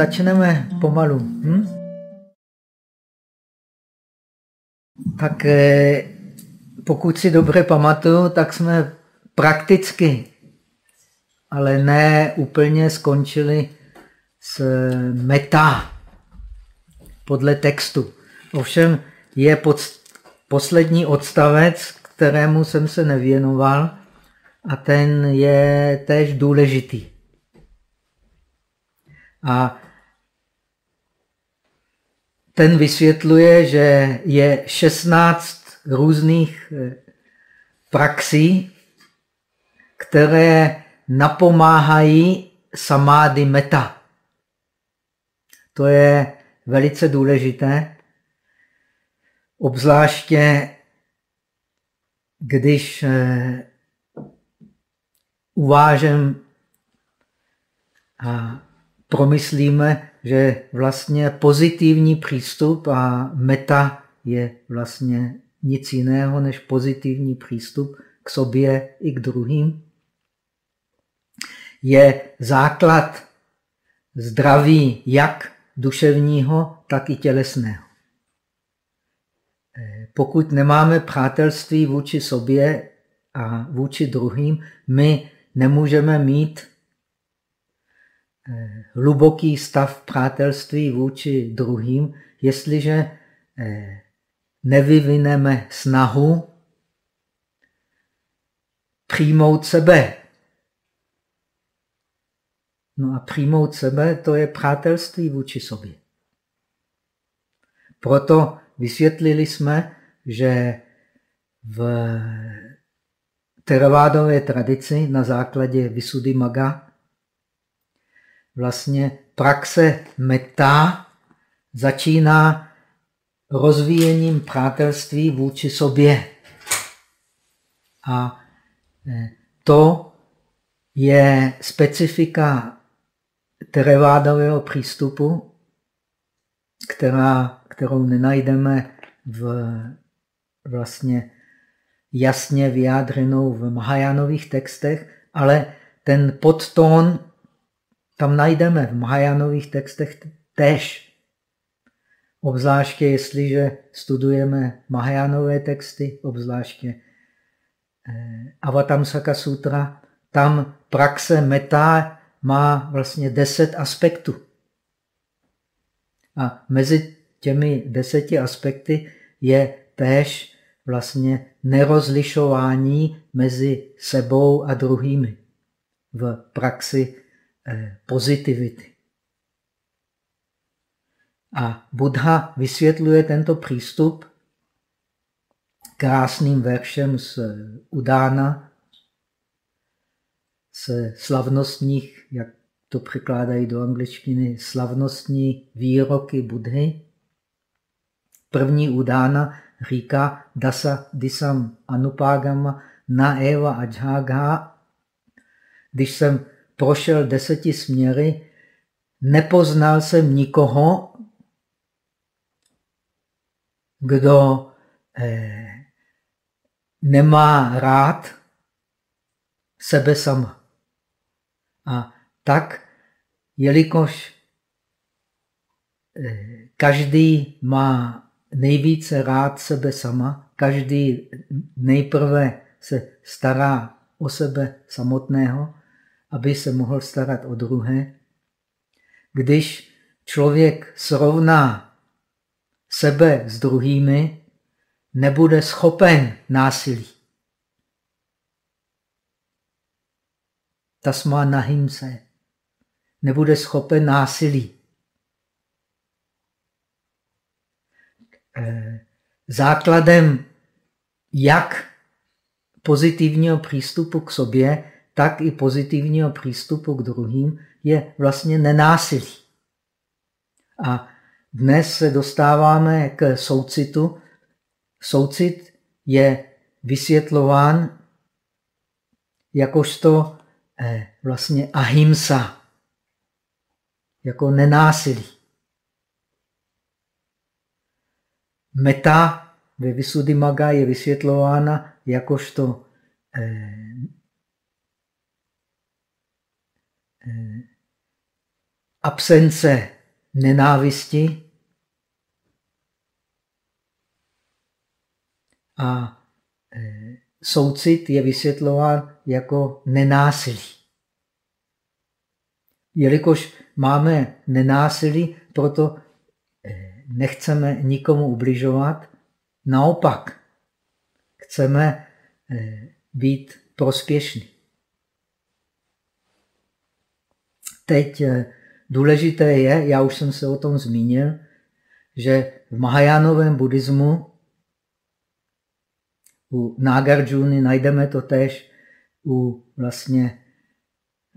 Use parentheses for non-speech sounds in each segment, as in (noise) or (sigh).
eh, začneme pomalu. Hm? Tak eh, pokud si dobře pamatuju, tak jsme prakticky, ale ne úplně skončili s meta podle textu. Ovšem je pod, poslední odstavec, kterému jsem se nevěnoval a ten je též důležitý. A ten vysvětluje, že je 16 různých eh, praxí, které napomáhají samády meta. To je velice důležité, obzvláště když eh, uvážem a promyslíme, že vlastně pozitivní přístup a meta je vlastně nic jiného než pozitivní přístup k sobě i k druhým, je základ zdraví jak duševního, tak i tělesného. Pokud nemáme přátelství vůči sobě a vůči druhým, my nemůžeme mít hluboký stav přátelství vůči druhým, jestliže eh, nevyvineme snahu přijmout sebe. No a přijmout sebe, to je přátelství vůči sobě. Proto vysvětlili jsme, že v teravádové tradici na základě Visuddhimagga vlastně praxe meta začíná rozvíjením přátelství vůči sobě. A e, to je specifika terevádového přístupu, která, kterou nenajdeme v vlastně jasně vyjádřenou v Mahajánových textech, ale ten podtón tam najdeme v Mahajánových textech tež. Obzvláště jestliže studujeme Mahajánové texty, obzvláště eh, Avatamsaka sutra, tam praxe meta má vlastně deset aspektů. A mezi těmi deseti aspekty je též vlastně nerozlišování mezi sebou a druhými v praxi pozitivity. A Buddha vysvětluje tento přístup krásným veršem z Udána, z slavnostních, jak to překládají do angličtiny, slavnostní výroky Budhy. První Udána říká Dasa Disam Anupagama Na Eva Ajhaga. Když jsem prošel deseti směry, nepoznal jsem nikoho, kdo eh, nemá rád sebe sama. A tak, jelikož eh, každý má nejvíce rád sebe sama, každý nejprve se stará o sebe samotného, aby se mohl starat o druhé. Když člověk srovná sebe s druhými, nebude schopen násilí. Tasma nahimse. Nebude schopen násilí. Eh, základem jak pozitivního přístupu k sobě tak i pozitivního přístupu k druhým je vlastně nenásilí. A dnes se dostáváme k soucitu. Soucit je vysvětlován jakožto eh, vlastně ahimsa, jako nenásilí. Meta ve Visuddhimagga je vysvětlována jakožto eh, absence nenávisti a e, soucit je vysvětlován jako nenásilí. Jelikož máme nenásilí, proto e, nechceme nikomu ubližovat, naopak chceme být prospěšní. Teď důležité je, já už jsem se o tom zmínil, že v Mahajánovém buddhismu u Nagarjuna najdeme to tež u vlastně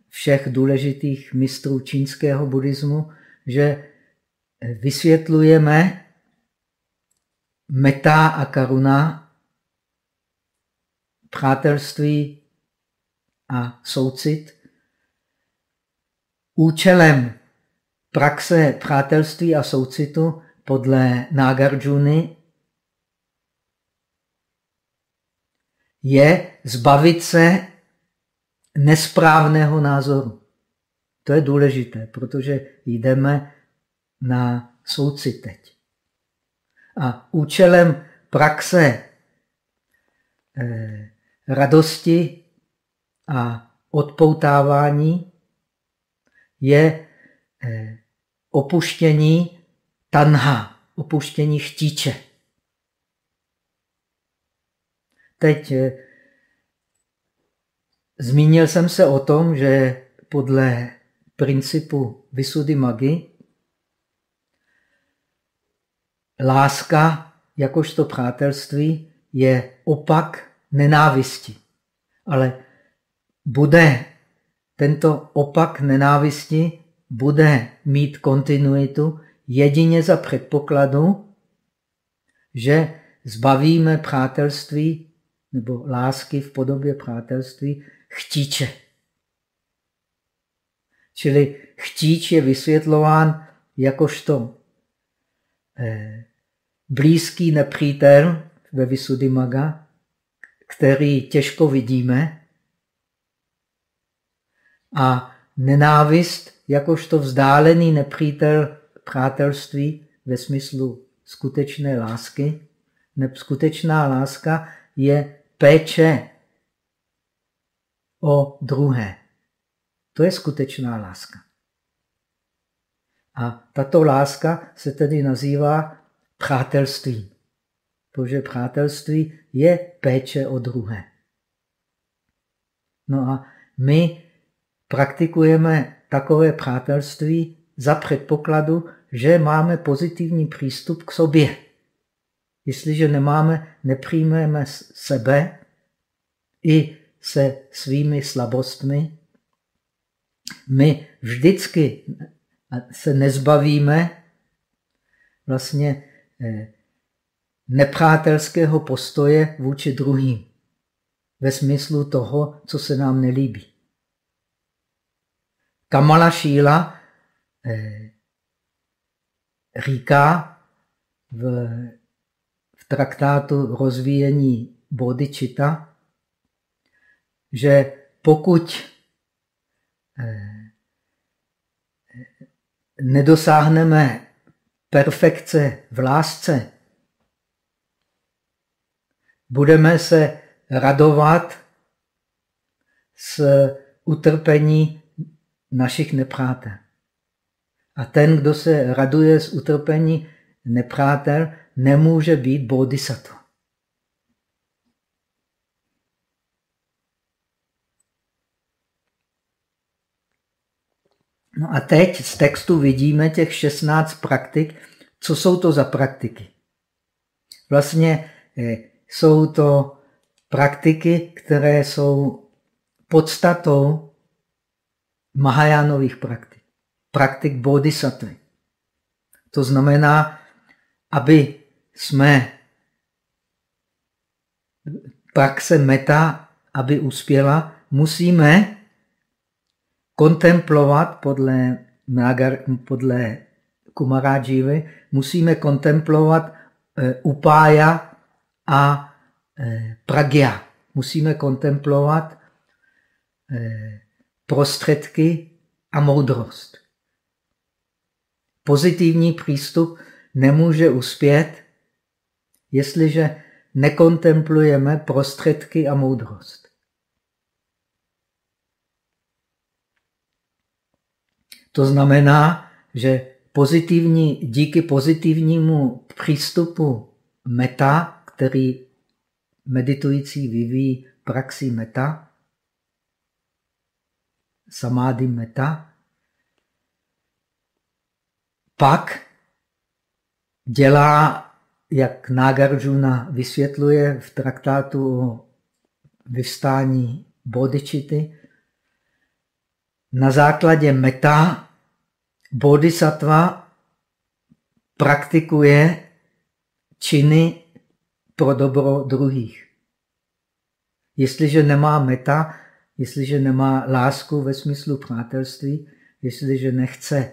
všech důležitých mistrů čínského buddhismu, že vysvětlujeme meta a karuna, přátelství a soucit. Účelem praxe přátelství a soucitu podle Nagarjuny je zbavit se nesprávného názoru. To je důležité, protože jdeme na soucit teď. A účelem praxe eh, radosti a odpoutávání je eh, opuštění tanha, opuštění štíče. Teď eh, zmínil jsem se o tom, že podle principu Vysudy Magi láska jakožto přátelství je opak nenávisti. Ale bude tento opak nenávisti bude mít kontinuitu jedině za předpokladu, že zbavíme přátelství nebo lásky v podobě přátelství chtíče. Čili chtíč je vysvětlován jakožto eh, blízký nepřítel ve Visuddhimaga, který těžko vidíme, a nenávist jakožto vzdálený nepřítel přátelství ve smyslu skutečné lásky. Skutečná láska je péče o druhé. To je skutečná láska. A tato láska se tedy nazývá přátelství. Protože přátelství je péče o druhé. No a my praktikujeme takové přátelství za předpokladu, že máme pozitivní přístup k sobě. Jestliže nemáme, nepřijmeme sebe i se svými slabostmi, my vždycky se nezbavíme vlastně eh, nepřátelského postoje vůči druhým ve smyslu toho, co se nám nelíbí. Kamala Šíla eh, říká v, v traktátu rozvíjení bodhicitta, že pokud eh, nedosáhneme perfekce v lásce, budeme se radovat z utrpení našich nepřátel. A ten, kdo se raduje z utrpení nepřátel, nemůže být bodhisattva. No a teď z textu vidíme těch 16 praktik. Co jsou to za praktiky? Vlastně eh, jsou to praktiky, které jsou podstatou Mahajánových praktik. Praktik bodhisattva. To znamená, aby jsme praxe meta, aby uspěla, musíme kontemplovat podle, podle Kumarajivy, musíme kontemplovat e, upája a e, pragya. Musíme kontemplovat e, prostředky a moudrost. pozitivní přístup nemůže uspět, jestliže nekontemplujeme prostředky a moudrost. To znamená, že pozitivní, díky pozitivnímu přístupu meta, který meditující vyvíjí praxi meta, samády meta, pak dělá, jak Nagarjuna vysvětluje v traktátu o vyvstání bodičity, na základě meta bodhisattva praktikuje činy pro dobro druhých. Jestliže nemá meta, jestliže nemá lásku ve smyslu přátelství, jestliže nechce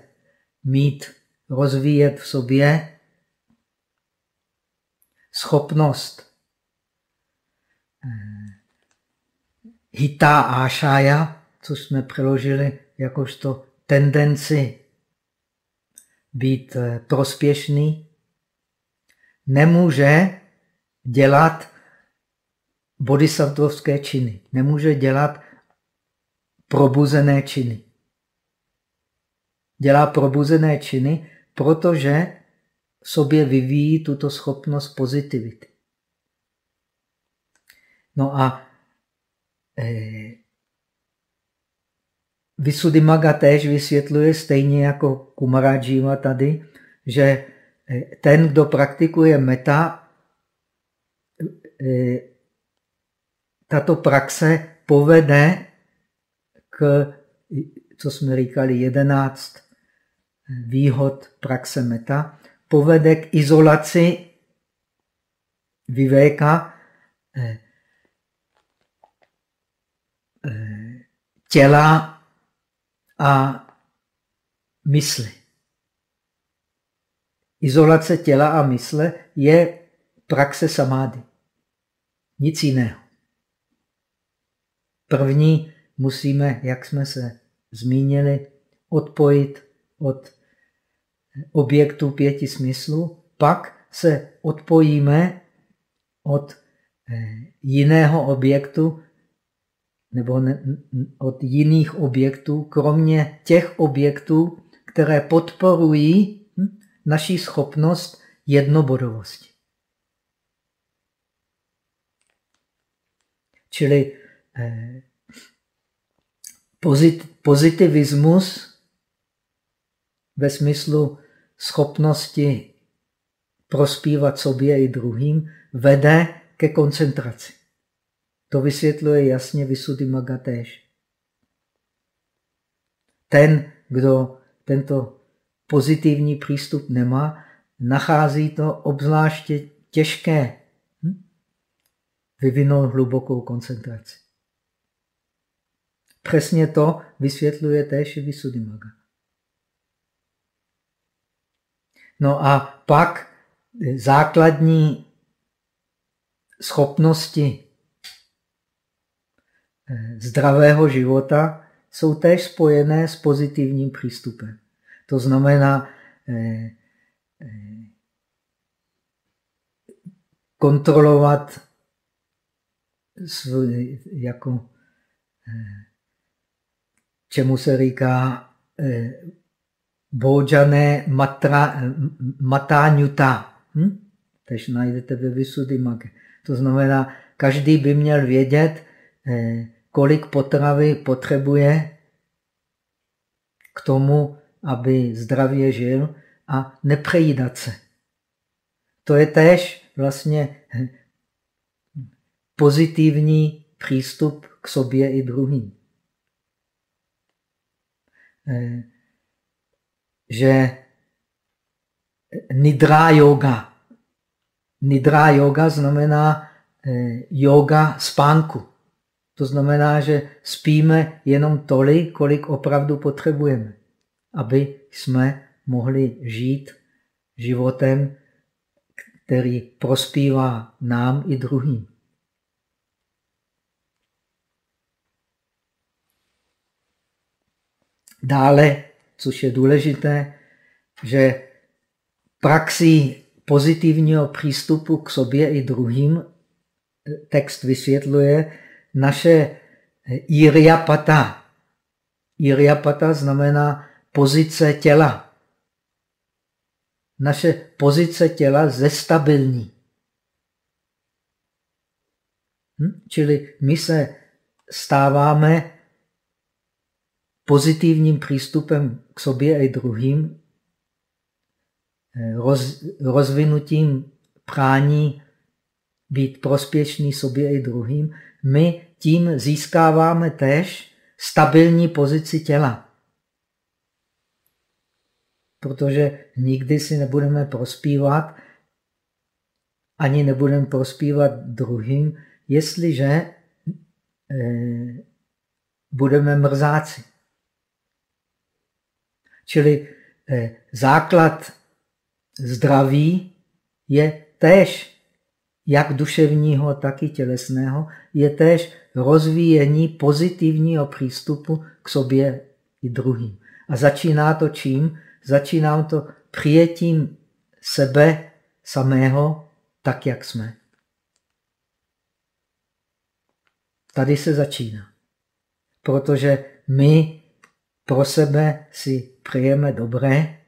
mít, rozvíjet v sobě schopnost eh, hita ášája, což jsme přeložili jakožto tendenci být eh, prospěšný, nemůže dělat bodhisattvovské činy, nemůže dělat probuzené činy. Dělá probuzené činy, protože v sobě vyvíjí tuto schopnost pozitivity. No a eh, Visuddhimaga též vysvětluje stejně jako Kumarajiva tady, že eh, ten, kdo praktikuje meta, eh, tato praxe povede co jsme říkali, jedenáct výhod praxe meta, povede k izolaci vyvéka eh, těla a mysli. Izolace těla a mysle je praxe samády. Nic jiného. První musíme, jak jsme se zmínili, odpojit od objektu pěti smyslů, pak se odpojíme od eh, jiného objektu, nebo od jiných objektů, kromě těch objektů, které podporují hm, naší schopnost jednobodovosti. Čili eh, pozit, pozitivismus ve smyslu schopnosti prospívat sobě i druhým vede ke koncentraci. To vysvětluje jasně Visuddhimagga též. Ten, kdo tento pozitivní přístup nemá, nachází to obzvláště těžké hm? vyvinout hlubokou koncentraci. Přesně to vysvětluje též i Visuddhimagga. No a pak základní schopnosti Eh, zdravého života jsou též spojené s pozitivním přístupem. To znamená eh, eh, kontrolovat svůj, jako, čemu se říká bojane matra, matáňuta. Hm? Tež najdete ve Visuddhimagge. To znamená, každý by měl vědět, kolik potravy potřebuje k tomu, aby zdravě žil a nepřejídat se. To je též vlastně pozitivní přístup k sobě i druhým. Eh, že nidra yoga. Nidra yoga znamená eh, yoga spánku. To znamená, že spíme jenom tolik, kolik opravdu potřebujeme, aby jsme mohli žít životem, který prospívá nám i druhým. Dále, což je důležité, že praxi pozitivního přístupu k sobě i druhým text vysvětluje naše iriapata. Iriapata znamená pozice těla. Naše pozice těla zestabilní. Hm? Čili my se stáváme pozitivním přístupem k sobě i druhým, roz, rozvinutím prání být prospěšný sobě i druhým, my tím získáváme též stabilní pozici těla. Protože nikdy si nebudeme prospívat, ani nebudeme prospívat druhým, jestliže eh, budeme mrzáci. Čili eh, základ zdraví je též jak duševního, tak i tělesného, je též rozvíjení pozitivního přístupu k sobě i druhým. A začíná to čím? Začíná to přijetím sebe samého tak, jak jsme. Tady se začíná. Protože my pro sebe si přejeme dobré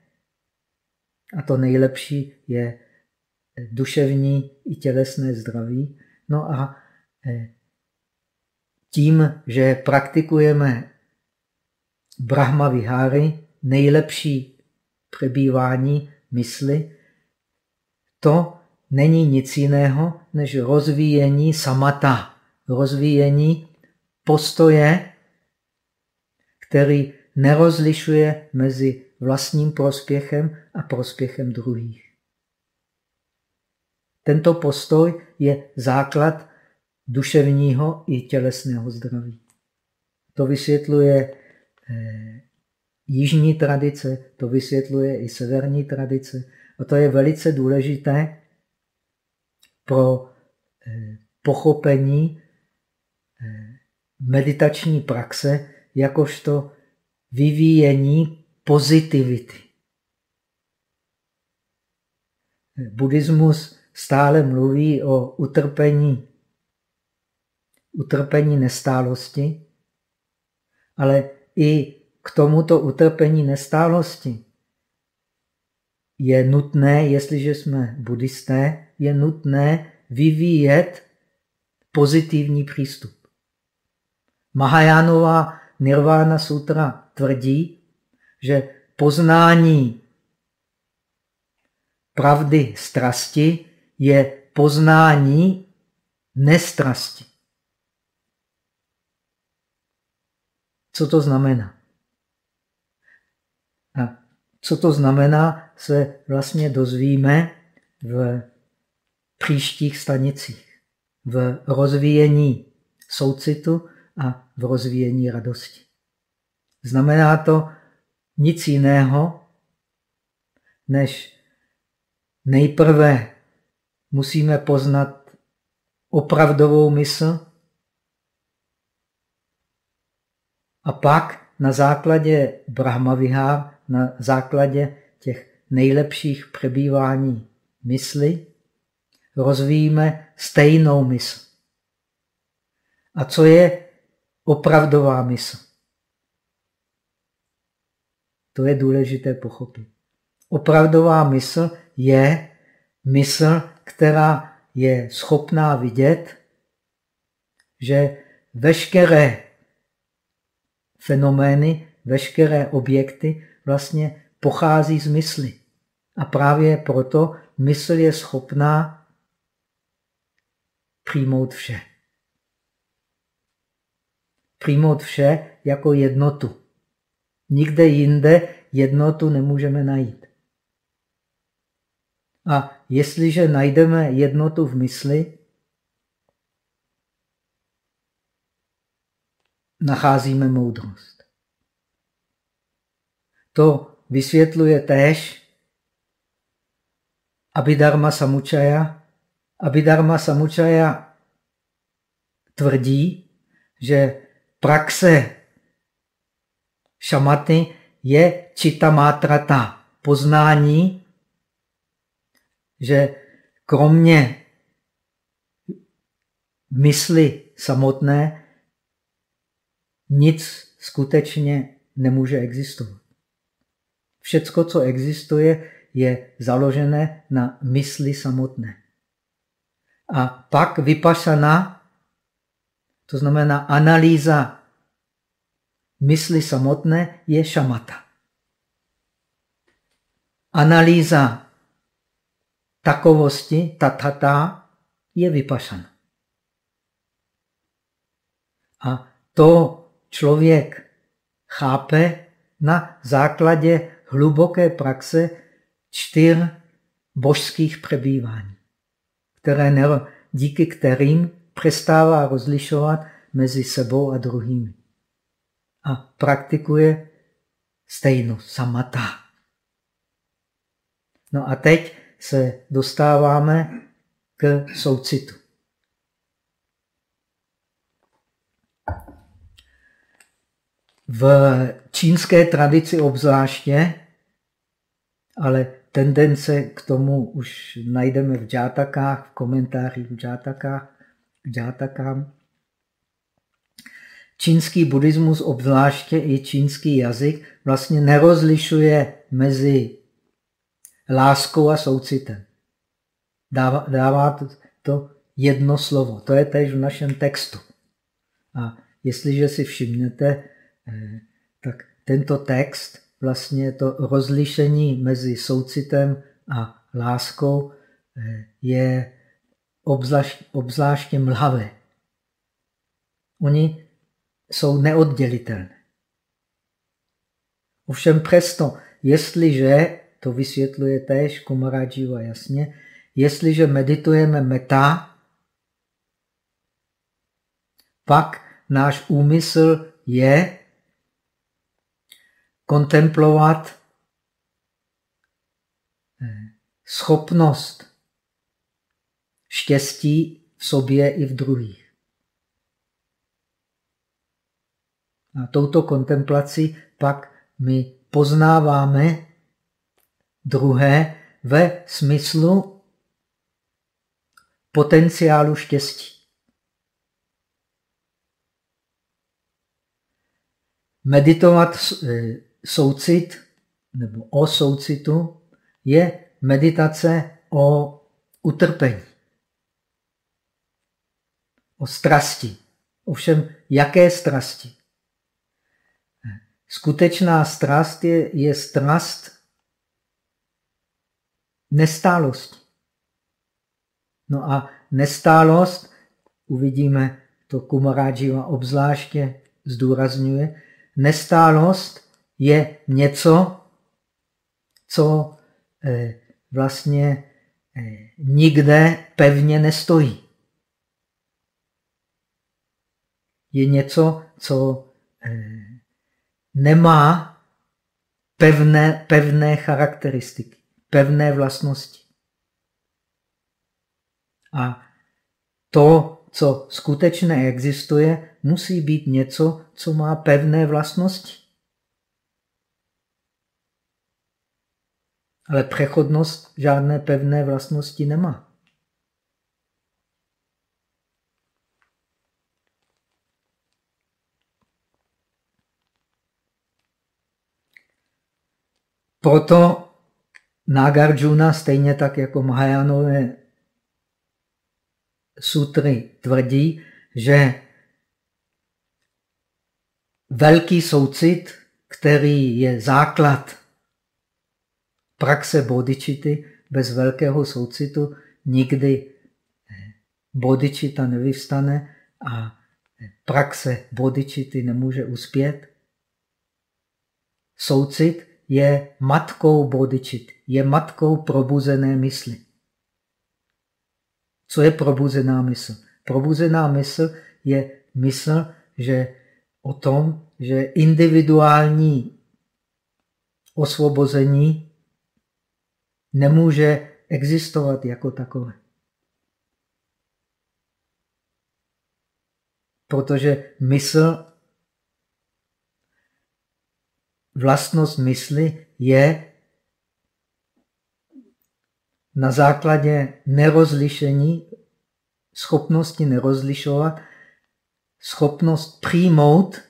a to nejlepší je duševní i tělesné zdraví. No a eh, tím, že praktikujeme Brahma Vihary, nejlepší přebývání mysli, to není nic jiného než rozvíjení samata, rozvíjení postoje, který nerozlišuje mezi vlastním prospěchem a prospěchem druhých. Tento postoj je základ duševního i tělesného zdraví. To vysvětluje eh, jižní tradice, to vysvětluje i severní tradice. A to je velice důležité pro eh, pochopení eh, meditační praxe jakožto vyvíjení pozitivity. Buddhismus stále mluví o utrpení, utrpení nestálosti, ale i k tomuto utrpení nestálosti je nutné, jestliže jsme buddhisté, je nutné vyvíjet pozitivní přístup. Mahajánová Nirvana Sutra tvrdí, že poznání pravdy strasti je poznání nestrasti. Co to znamená? A co to znamená, se vlastně dozvíme v příštích stanicích. V rozvíjení soucitu a v rozvíjení radosti. Znamená to nic jiného, než nejprve musíme poznat opravdovou mysl a pak na základě Brahmavihár, na základě těch nejlepších přebývání mysli, rozvíjíme stejnou mysl. A co je opravdová mysl? To je důležité pochopit. Opravdová mysl je mysl, která je schopná vidět, že veškeré fenomény, veškeré objekty vlastně pochází z mysli. A právě proto mysl je schopná přijmout vše. Přijmout vše jako jednotu. Nikde jinde jednotu nemůžeme najít. A jestliže najdeme jednotu v mysli, nacházíme moudrost. To vysvětluje též Abhidharma Samučaja. Abhidharma Samučaja tvrdí, že praxe šamaty je čita mátrata, poznání, že kromě mysli samotné nic skutečně nemůže existovat. Všecko, co existuje, je založené na mysli samotné. A pak vypašana, to znamená analýza mysli samotné, je šamata. Analýza takovosti, tatata, je vypašana. A to člověk chápe na základě hluboké praxe čtyř božských přebývání, které, díky kterým přestává rozlišovat mezi sebou a druhými. A praktikuje stejnou samata. No a teď se dostáváme k soucitu. V čínské tradici obzvláště, ale tendence k tomu už najdeme v džátakách, v komentářích v džátakách, džátakám. Čínský buddhismus, obzvláště i čínský jazyk, vlastně nerozlišuje mezi láskou a soucitem. Dává, dává to jedno slovo. To je tež v našem textu. A jestliže si všimnete, Eh, tak tento text, vlastně to rozlišení mezi soucitem a láskou eh, je obzvláště mlhavé. Oni jsou neoddělitelné. Ovšem přesto, jestliže, to vysvětluje též Kumarajiva jasně, jestliže meditujeme meta, pak náš úmysl je kontemplovat eh, schopnost štěstí v sobě i v druhých. A touto kontemplací pak my poznáváme druhé ve smyslu potenciálu štěstí. Meditovat eh, soucit nebo o soucitu je meditace o utrpení, o strasti. Ovšem, jaké strasti? Skutečná strast je, je strast nestálosti. No a nestálost, uvidíme, to Kumarajiva obzvláště zdůrazňuje, nestálost je něco, co eh, vlastně eh, nikde pevně nestojí. Je něco, co eh, nemá pevné, pevné charakteristiky, pevné vlastnosti. A to, co skutečně existuje, musí být něco, co má pevné vlastnosti. Ale přechodnost žádné pevné vlastnosti nemá. Proto Nagarjuna, stejně tak jako Mahajánové sutry, tvrdí, že velký soucit, který je základ praxe bodičity bez velkého soucitu nikdy bodičita nevyvstane a praxe bodičity nemůže uspět. Soucit je matkou bodičity, je matkou probuzené mysli. Co je probuzená mysl? Probuzená mysl je mysl, že o tom, že individuální osvobození nemůže existovat jako takové. Protože mysl, vlastnost mysli je na základě nerozlišení, schopnosti nerozlišovat, schopnost přijmout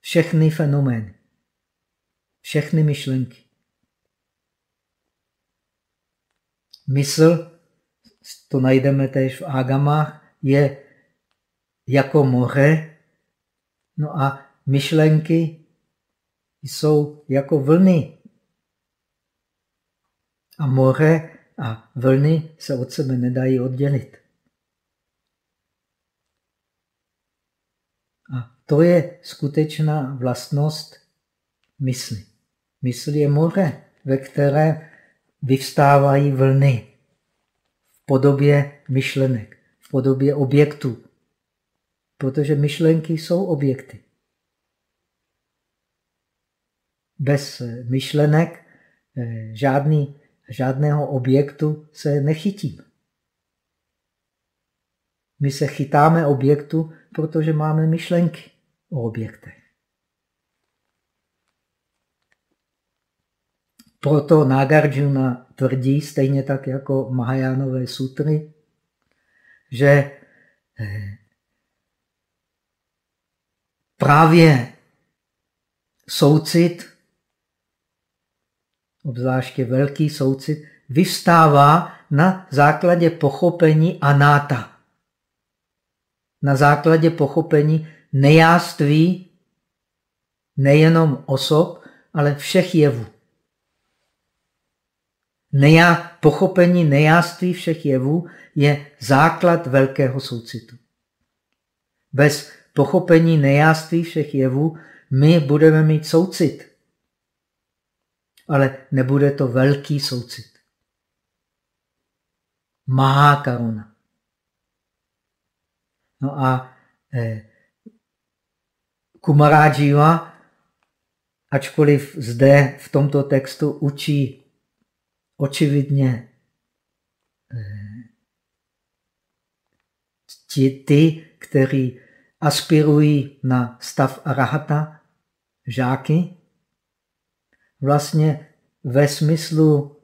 všechny fenomény, všechny myšlenky. Mysl, to najdeme též v Agamách, je jako moře, no a myšlenky jsou jako vlny. A moře a vlny se od sebe nedají oddělit. A to je skutečná vlastnost mysli. Mysl je moře, ve které vyvstávají vlny v podobě myšlenek, v podobě objektů. Protože myšlenky jsou objekty. Bez myšlenek eh, žádný, žádného objektu se nechytím. My se chytáme objektu, protože máme myšlenky o objektech. Proto Nagarjuna tvrdí, stejně tak jako Mahajánové sutry, že eh, právě soucit, obzvláště velký soucit, vystává na základě pochopení anáta. Na základě pochopení nejáství nejenom osob, ale všech jevů. Nejá, pochopení nejáství všech jevů je základ velkého soucitu. Bez pochopení nejáství všech jevů my budeme mít soucit. Ale nebude to velký soucit. Má karuna. No a eh, Kumarajiva, ačkoliv zde v tomto textu učí očividně eh, ti, ty, kteří aspirují na stav arahata, žáky, vlastně ve smyslu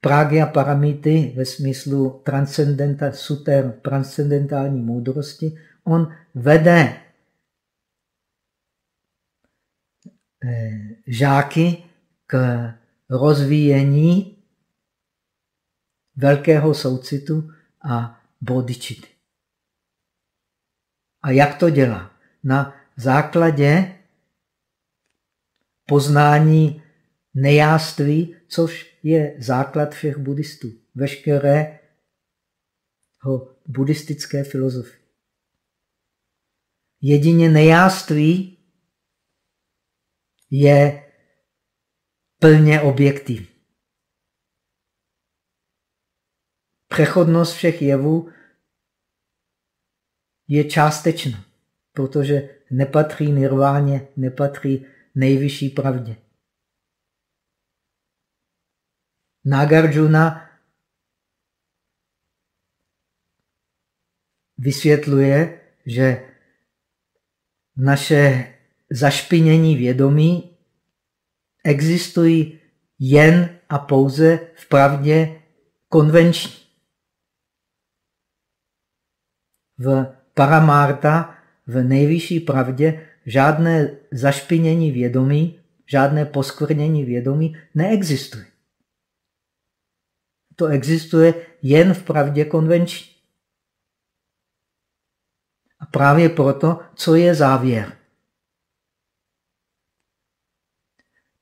pragya paramity, ve smyslu transcendenta, suter, transcendentální moudrosti, on vede eh, žáky k rozvíjení velkého soucitu a bodičity. A jak to dělá? Na základě poznání nejáství, což je základ všech buddhistů. Veškeré buddhistické filozofie. Jedině nejáství je plně objektivní. Přechodnost všech jevů je částečná, protože nepatří nirváně, nepatří nejvyšší pravdě. Nagarjuna vysvětluje, že naše zašpinění vědomí existují jen a pouze v pravdě konvenční. V paramárta, v nejvyšší pravdě, žádné zašpinění vědomí, žádné poskvrnění vědomí neexistuje. To existuje jen v pravdě konvenční. A právě proto, co je závěr?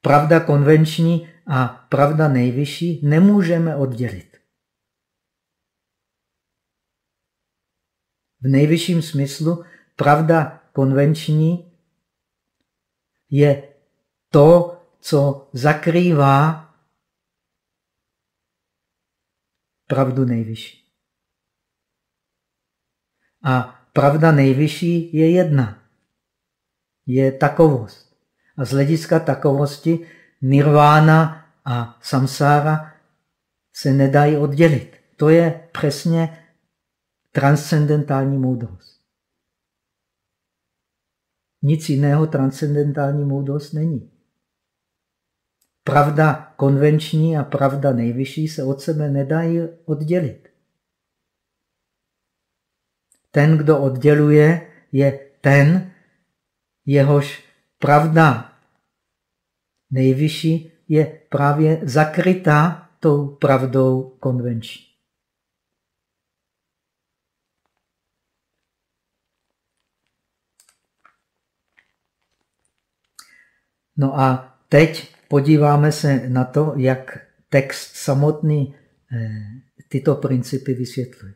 Pravda konvenční a pravda nejvyšší nemůžeme oddělit. V nejvyšším smyslu pravda konvenční je to, co zakrývá pravdu nejvyšší. A pravda nejvyšší je jedna. Je takovost. A z hlediska takovosti nirvána a samsára se nedají oddělit. To je přesně transcendentální moudrost. Nic jiného transcendentální moudrost není. Pravda konvenční a pravda nejvyšší se od sebe nedají oddělit. Ten, kdo odděluje, je ten, jehož pravda nejvyšší je právě zakrytá tou pravdou konvenční. No a teď podíváme se na to, jak text samotný eh, tyto principy vysvětluje.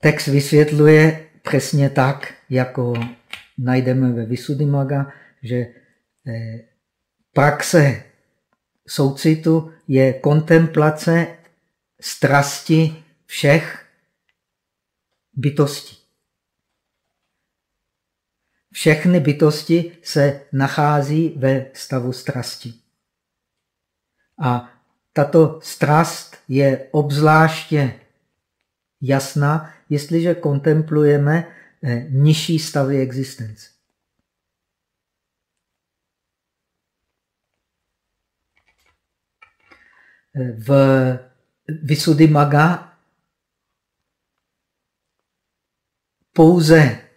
Text vysvětluje přesně tak, jako najdeme ve Visuddhimaga, že eh, praxe soucitu je kontemplace strasti všech bytostí. Všechny bytosti se nachází ve stavu strasti. A tato strast je obzvláště jasná, jestliže kontemplujeme eh, nižší stavy existence. Eh, v Visuddhimaga pouze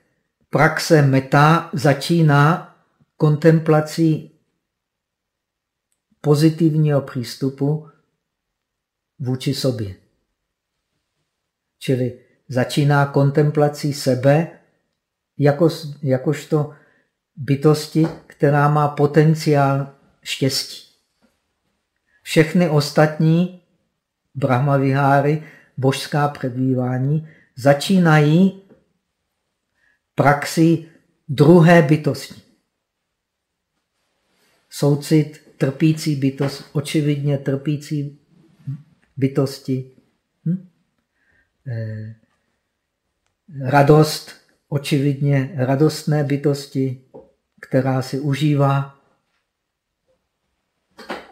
praxe meta začíná kontemplací pozitivního přístupu vůči sobě. Čili začíná kontemplací sebe jako, jakožto bytosti, která má potenciál štěstí. Všechny ostatní brahmaviháry, božská předbývání, začínají praxi druhé bytosti. Soucit trpící bytost, očividně trpící bytosti. Hm? Eh, radost, očividně radostné bytosti, která si užívá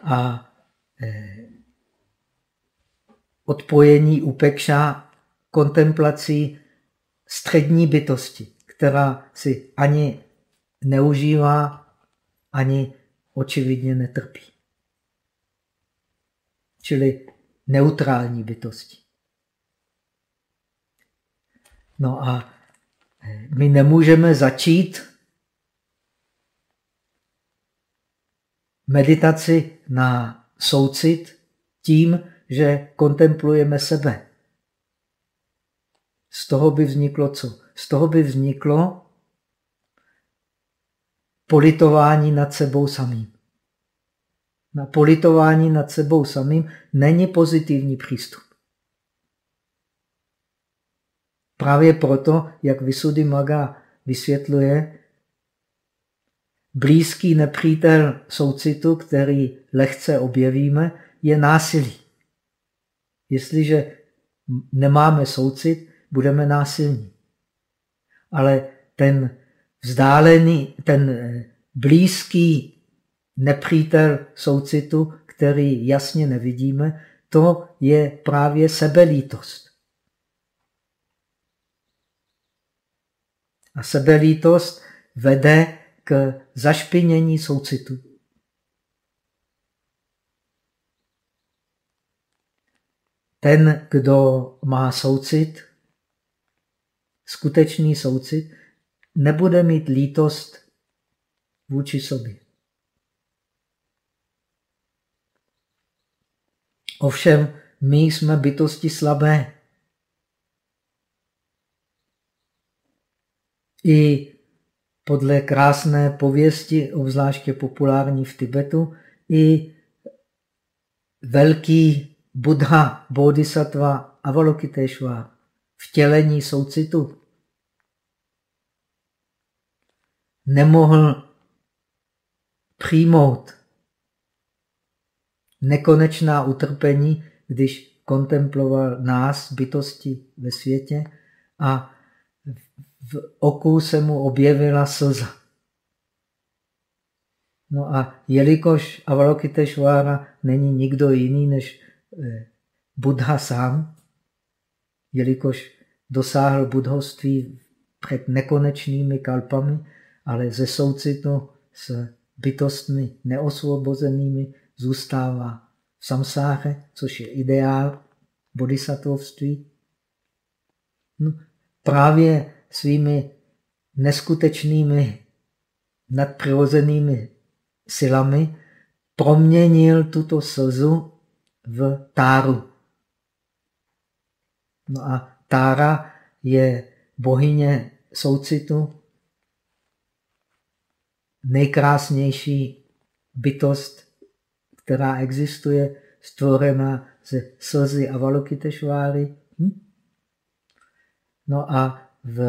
a eh, odpojení upekša kontemplací střední bytosti která si ani neužívá, ani očividně netrpí. Čili neutrální bytosti. No a eh, my nemůžeme začít meditaci na soucit tím, že kontemplujeme sebe. Z toho by vzniklo co? Z toho by vzniklo politování nad sebou samým. Na politování nad sebou samým není pozitivní přístup. Právě proto, jak Vysudy Maga vysvětluje, blízký nepřítel soucitu, který lehce objevíme, je násilí. Jestliže nemáme soucit, budeme násilní ale ten vzdálený, ten eh, blízký nepřítel soucitu, který jasně nevidíme, to je právě sebelítost. A sebelítost vede k zašpinění soucitu. Ten, kdo má soucit, skutečný soucit, nebude mít lítost vůči sobě. Ovšem, my jsme bytosti slabé. I podle krásné pověsti, obzvláště populární v Tibetu, i velký Buddha, Bodhisattva Avalokiteshvara, vtělení soucitu, nemohl přijmout nekonečná utrpení, když kontemploval nás, bytosti ve světě a v oku se mu objevila slza. No a jelikož Avalokiteshvara není nikdo jiný než eh, Buddha sám, jelikož dosáhl budhoství před nekonečnými kalpami, ale ze soucitu s bytostmi neosvobozenými zůstává v samsáře, což je ideál bodhisattvovství. No, právě svými neskutečnými nadpřirozenými silami proměnil tuto slzu v táru. No a tára je bohyně soucitu, nejkrásnější bytost, která existuje, stvořena ze slzy Avalokiteshváry. Hm? No a v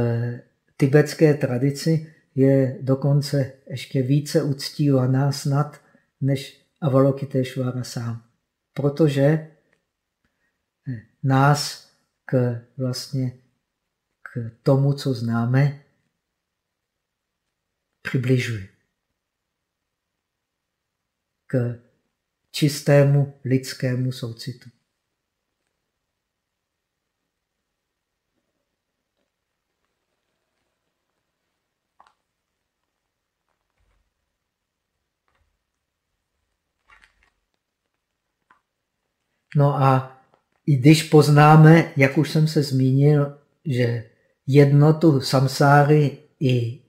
tibetské tradici je dokonce ještě více uctívaná snad než Avalokiteshvara sám. Protože nás k, vlastně, k tomu, co známe, přibližuje. K čistému lidskému soucitu. No a i když poznáme, jak už jsem se zmínil, že jednotu samsáry i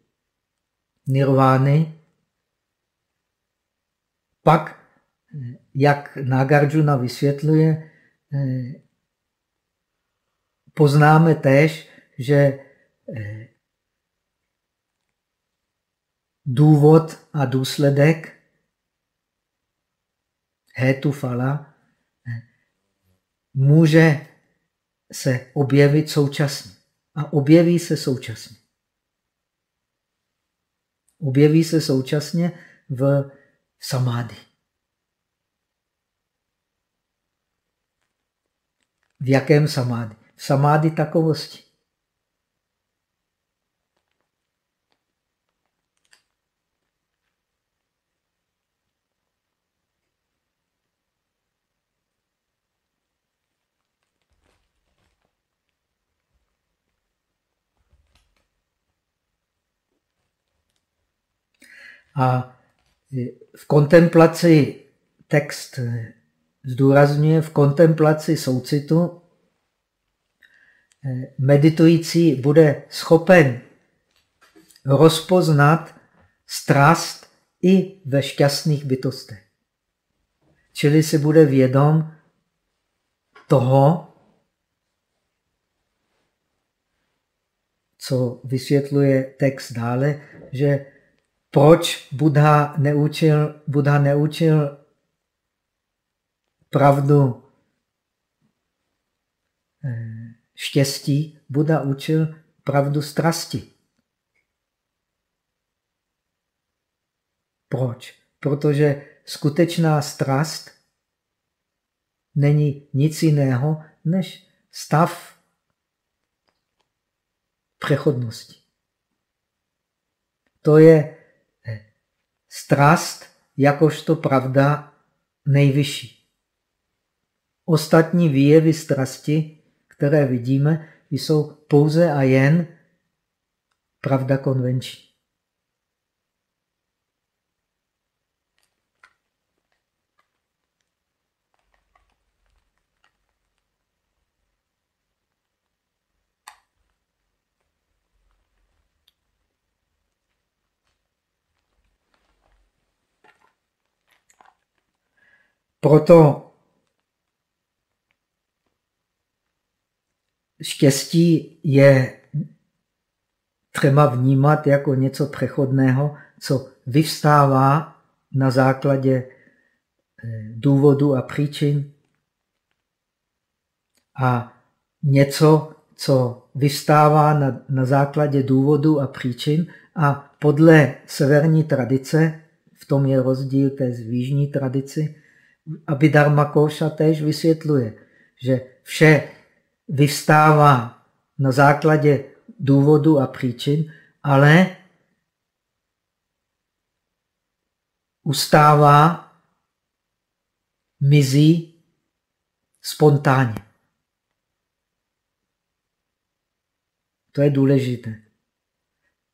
nirvány, pak, jak Nagarjuna vysvětluje, poznáme též, že důvod a důsledek hetu fala může se objevit současně. A objeví se současně. Objeví se současně v samády. V jakém samády? V samády takovosti. A v kontemplaci text zdůrazňuje, v kontemplaci soucitu meditující bude schopen rozpoznat strast i ve šťastných bytostech. Čili si bude vědom toho, co vysvětluje text dále, že proč Buddha neučil, Buddha neučil pravdu eh, štěstí, Buddha učil pravdu strasti. Proč? Protože skutečná strast není nic jiného než stav přechodnosti. To je strast jakožto pravda nejvyšší. Ostatní výjevy strasti, které vidíme, jsou pouze a jen pravda konvenční. Proto štěstí je třeba vnímat jako něco přechodného, co vyvstává na základě eh, důvodu a příčin a něco, co vystává na, na základě důvodu a příčin a podle severní tradice, v tom je rozdíl té zvížní tradici, Abhidharma Koša též vysvětluje, že vše vystává na základě důvodu a příčin, ale ustává, mizí spontánně. To je důležité.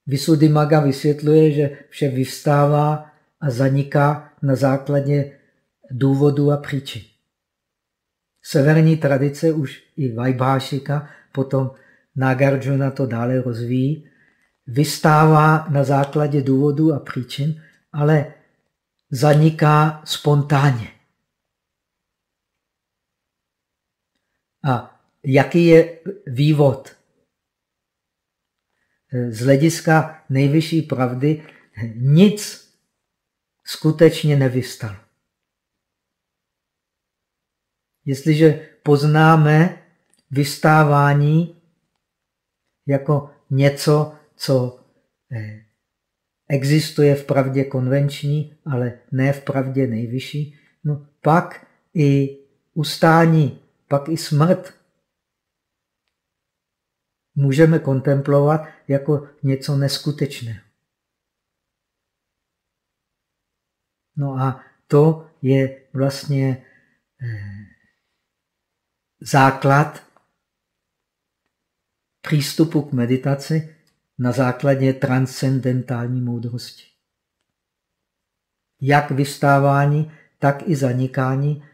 Visuddhimaga vysvětluje, že vše vyvstává a zaniká na základě důvodu a příčin. Severní tradice už i Vajbhášika, potom Nagarjuna to dále rozvíjí, vystává na základě důvodu a příčin, ale zaniká spontánně. A jaký je vývod? Z hlediska nejvyšší pravdy nic skutečně nevystalo. Jestliže poznáme vystávání jako něco, co eh, existuje v pravdě konvenční, ale ne v pravdě nejvyšší, no pak i ustání, pak i smrt můžeme kontemplovat jako něco neskutečného. No a to je vlastně eh, základ přístupu k meditaci na základě transcendentální moudrosti. Jak vystávání, tak i zanikání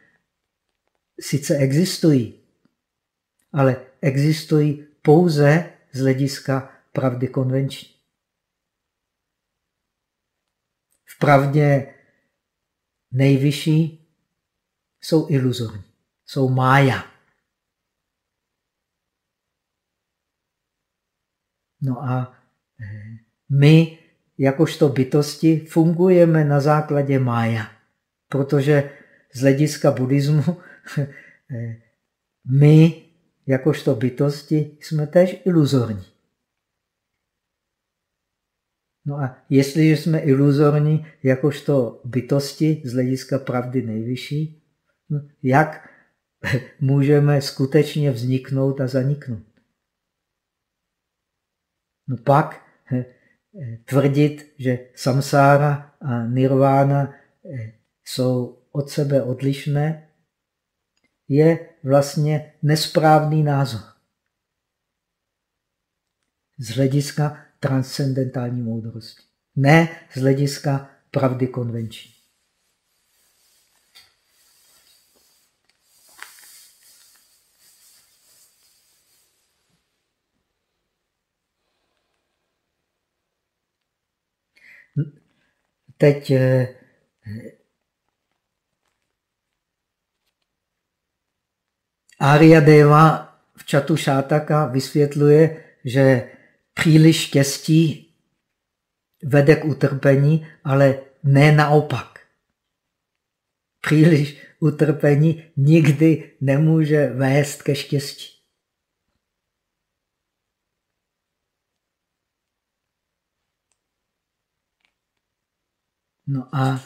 sice existují, ale existují pouze z hlediska pravdy konvenční. V pravdě nejvyšší jsou iluzorní, jsou mája. No a eh, my, jakožto bytosti, fungujeme na základě mája, protože z hlediska buddhismu (laughs) eh, my, jakožto bytosti, jsme tež iluzorní. No a jestliže jsme iluzorní jakožto bytosti z hlediska pravdy nejvyšší, no jak (laughs) můžeme skutečně vzniknout a zaniknout? No pak eh, tvrdit, že samsára a nirvána eh, jsou od sebe odlišné, je vlastně nesprávný názor. Z hlediska transcendentální moudrosti. Ne z hlediska pravdy konvenční. Teď eh, Arya Deva v čatu Šátaka vysvětluje, že příliš štěstí vede k utrpení, ale ne naopak. Příliš utrpení nikdy nemůže vést ke štěstí. No a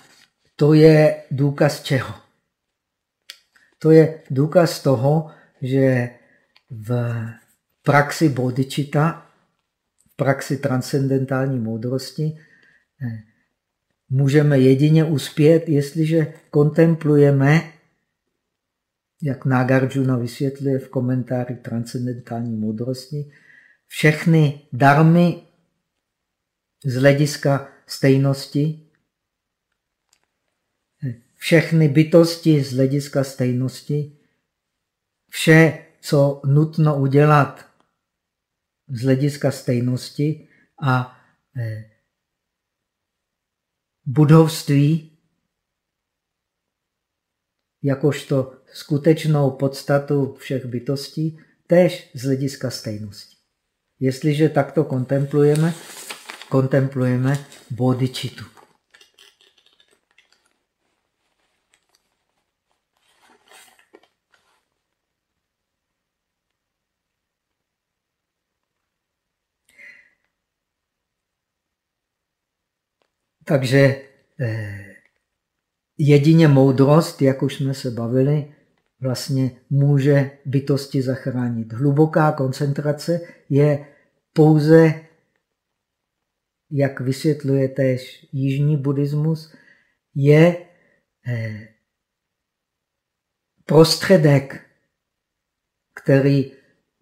to je důkaz čeho? To je důkaz toho, že v praxi bodičita, v praxi transcendentální moudrosti, eh, můžeme jedině uspět, jestliže kontemplujeme, jak Nagarjuna vysvětluje v komentáři transcendentální moudrosti, všechny darmy z hlediska stejnosti všechny bytosti z hlediska stejnosti, vše, co nutno udělat z hlediska stejnosti a eh, budovství, jakožto skutečnou podstatu všech bytostí, tež z hlediska stejnosti. Jestliže takto kontemplujeme, kontemplujeme bodičitu. Takže eh, jedině moudrost, jak už jsme se bavili, vlastně může bytosti zachránit. Hluboká koncentrace je pouze, jak vysvětluje též jižní buddhismus, je eh, prostředek, který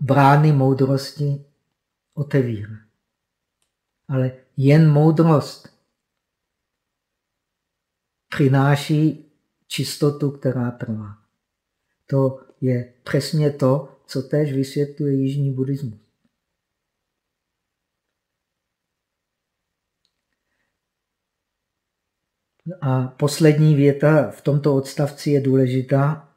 brány moudrosti otevírá. Ale jen moudrost přináší čistotu, která trvá. To je přesně to, co též vysvětluje jižní buddhismus. A poslední věta v tomto odstavci je důležitá.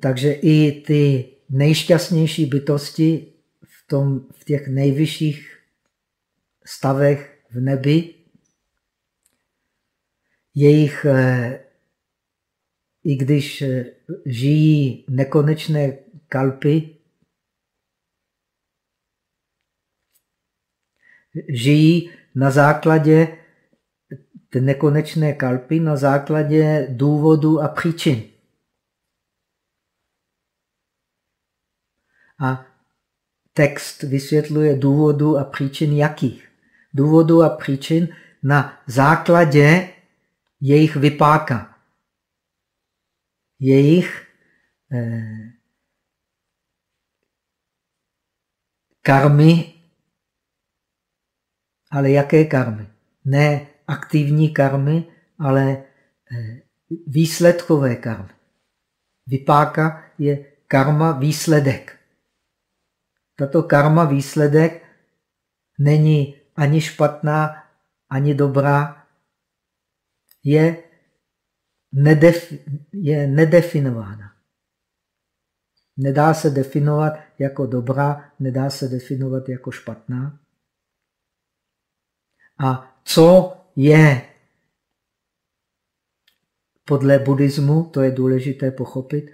Takže i ty nejšťastnější bytosti v, tom, v těch nejvyšších stavech v nebi, jejich, eh, i když eh, žijí nekonečné kalpy, žijí na základě nekonečné kalpy, na základě důvodu a příčin. A text vysvětluje důvodu a příčin jakých. Důvodu a příčin na základě jejich vypáka. Jejich eh, karmy ale jaké karmy? Ne aktivní karmy, ale eh, výsledkové karmy. Vypáka je karma výsledek. Tato karma výsledek není ani špatná, ani dobrá, je, nedef, je nedefinována. Nedá se definovat jako dobrá, nedá se definovat jako špatná. A co je podle buddhismu, to je důležité pochopit,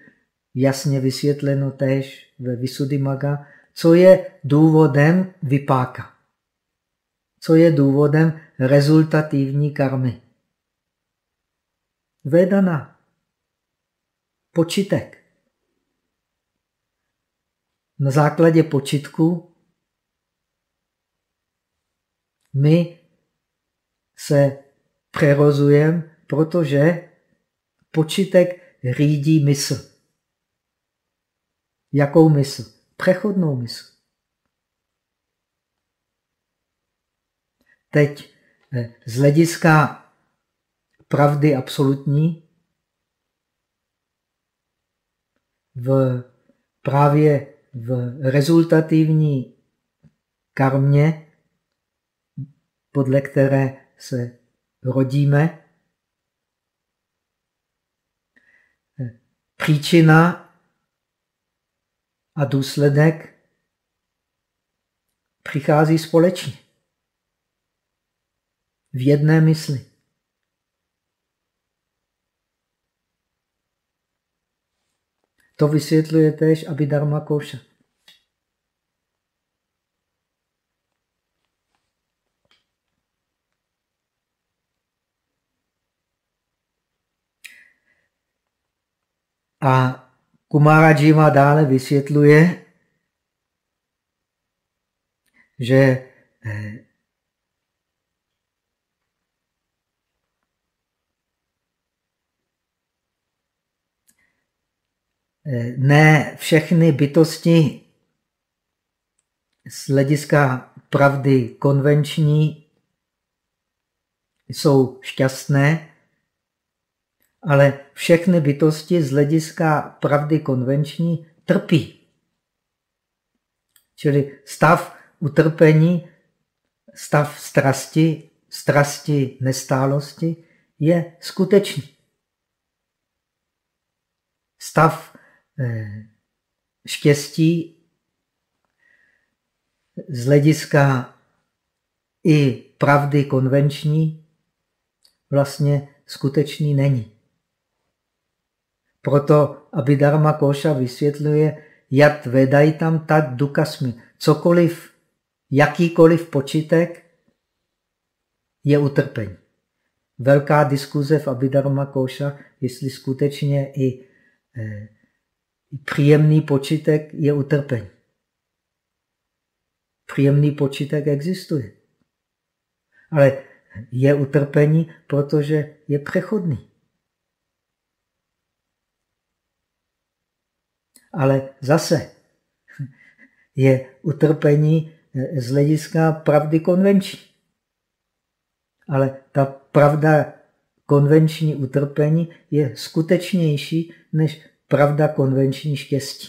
jasně vysvětleno též ve Visuddhimaga, co je důvodem vypáka. Co je důvodem rezultativní karmy. Vedana. Počitek. Na základě počitku my se přerozujeme, protože počítek řídí mysl. Jakou mysl? Přechodnou mysl. Teď eh, z hlediska pravdy absolutní v právě v rezultativní karmě, podle které se rodíme. Příčina a důsledek přichází společně. V jedné mysli. To vysvětluje též Abhidharma Koša. A Kumarajiva dále vysvětluje, že ne všechny bytosti z hlediska pravdy konvenční jsou šťastné, ale všechny bytosti z hlediska pravdy konvenční trpí. Čili stav utrpení, stav strasti, strasti nestálosti je skutečný. Stav eh, štěstí z hlediska i pravdy konvenční vlastně skutečný není. Proto Abhidharma Koša vysvětluje, jak vedají tam tak dukasmi. Cokoliv, jakýkoliv počítek je utrpení. Velká diskuze v Abhidharma Koša, jestli skutečně i, eh, příjemný počítek je utrpení. Příjemný počítek existuje. Ale je utrpení, protože je přechodný. Ale zase je utrpení z hlediska pravdy konvenční. Ale ta pravda konvenční utrpení je skutečnější než pravda konvenční štěstí.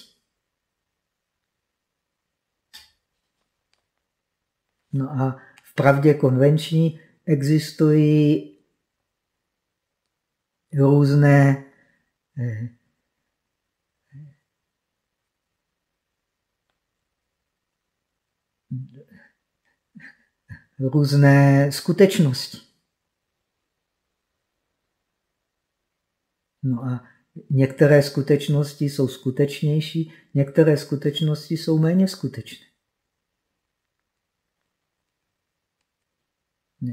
No a v pravdě konvenční existují různé eh, různé skutečnosti. No a některé skutečnosti jsou skutečnější, některé skutečnosti jsou méně skutečné.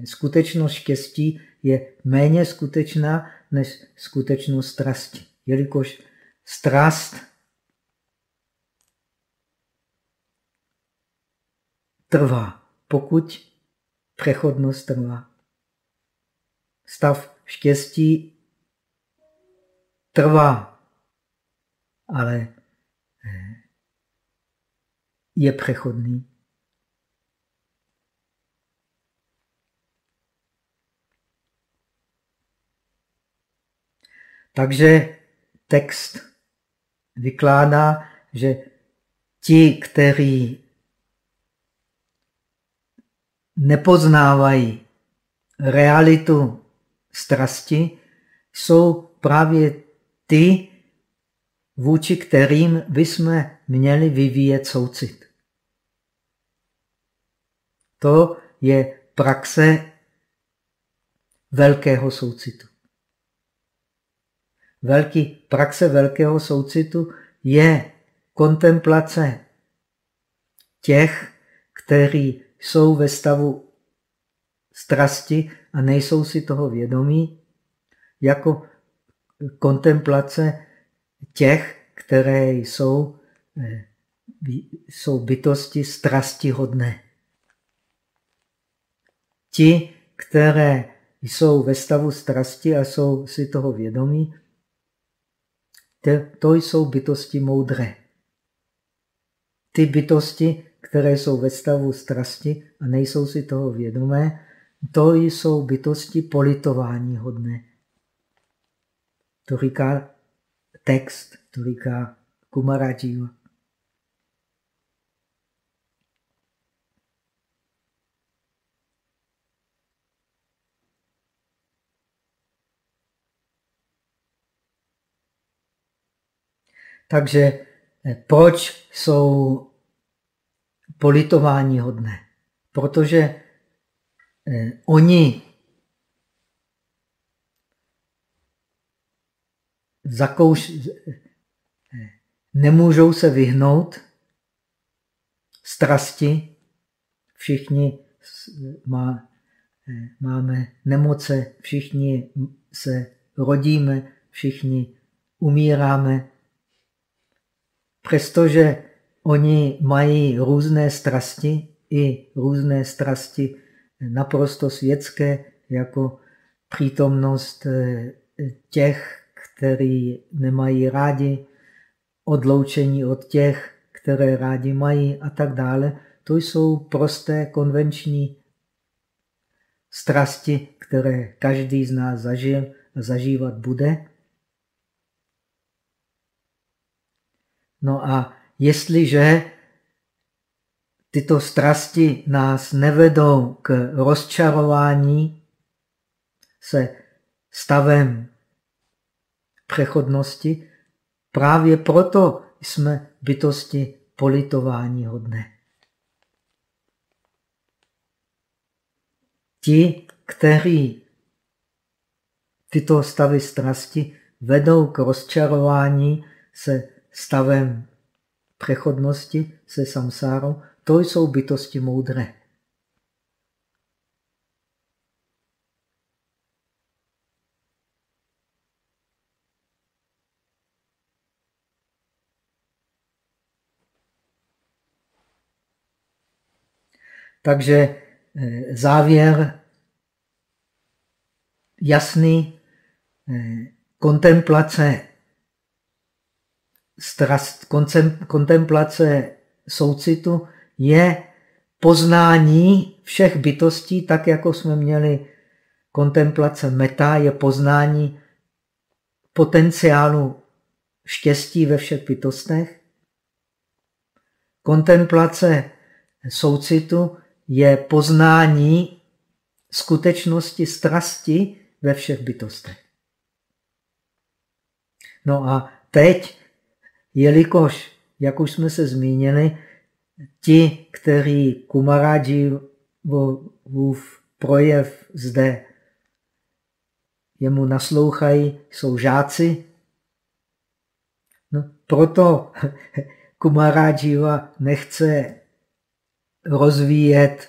Skutečnost štěstí je méně skutečná než skutečnost strasti, jelikož strast trvá, pokud přechodnost trvá. Stav štěstí trvá, ale eh, je přechodný. Takže text vykládá, že ti, kteří nepoznávají realitu strasti, jsou právě ty, vůči kterým bychom měli vyvíjet soucit. To je praxe velkého soucitu. Velký, praxe velkého soucitu je kontemplace těch, kteří jsou ve stavu strasti a nejsou si toho vědomí, jako kontemplace těch, které jsou, eh, jsou bytosti strastihodné. Ti, které jsou ve stavu strasti a jsou si toho vědomí, to jsou bytosti moudré. Ty bytosti, které jsou ve stavu strasti a nejsou si toho vědomé, to jsou bytosti politování hodné. To říká text, to říká Kumarajiva. Takže eh, proč jsou politování hodné? Protože eh, oni zakouš, nemůžou se vyhnout strasti. Všichni má, máme nemoce, všichni se rodíme, všichni umíráme, Přestože oni mají různé strasti, i různé strasti naprosto světské, jako přítomnost eh, těch, kteří nemají rádi, odloučení od těch, které rádi mají a tak dále. To jsou prosté konvenční strasti, které každý z nás zažil a zažívat bude. No a jestliže tyto strasti nás nevedou k rozčarování se stavem přechodnosti, právě proto jsme bytosti politování hodné. Ti, kteří tyto stavy strasti vedou k rozčarování se stavem přechodnosti se samsárou, to jsou bytosti moudré. Takže eh, závěr jasný, eh, kontemplace strast, kontemplace soucitu je poznání všech bytostí, tak jako jsme měli kontemplace meta, je poznání potenciálu štěstí ve všech bytostech. Kontemplace soucitu je poznání skutečnosti strasti ve všech bytostech. No a teď, jelikož, jak už jsme se zmínili, ti, kteří Kumaradživův projev zde jemu naslouchají, jsou žáci. No, proto (laughs) Kumarajiva nechce rozvíjet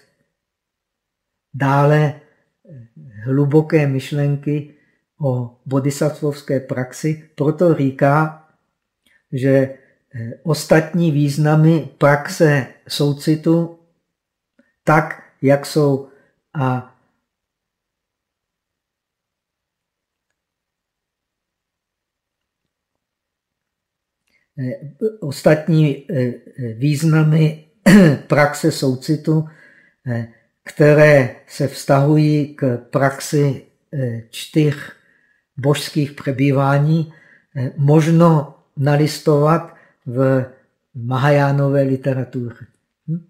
dále hluboké myšlenky o bodhisattvovské praxi, proto říká, že eh, ostatní významy praxe soucitu, tak, jak jsou a eh, ostatní eh, významy (clears throat) praxe soucitu, které se vztahují k praxi čtyř božských přebývání eh, možno nalistovat v Mahajánové literatuře. Hm?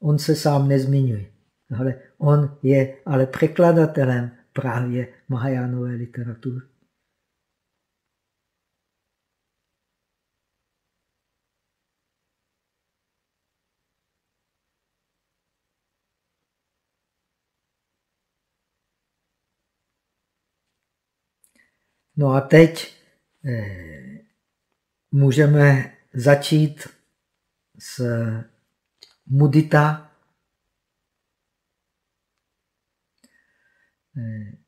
On se sám nezmiňuje, ale on je ale překladatelem právě Mahajánové literatury. No a teď eh, můžeme začít s mudita. Eh,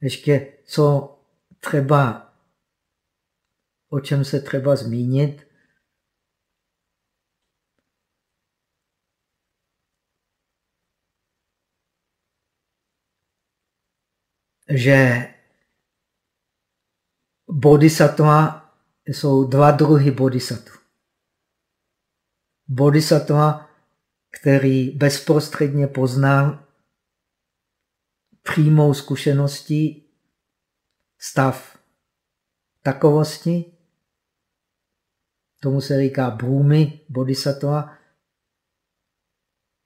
ještě co třeba o čem se třeba zmínit, že bodhisattva jsou dva druhy bodhisattva. Bodhisattva, který bezprostředně poznal přímou zkušeností stav takovosti, Tomu se říká brůmy bodhisattva.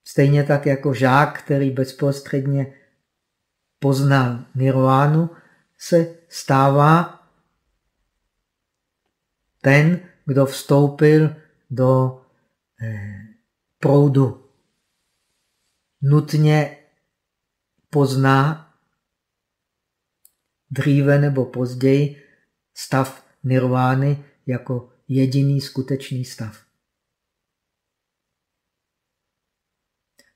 Stejně tak jako žák, který bezprostředně poznal nirvánu, se stává ten, kdo vstoupil do eh, proudu. Nutně pozná dříve nebo později stav nirvány jako jediný skutečný stav.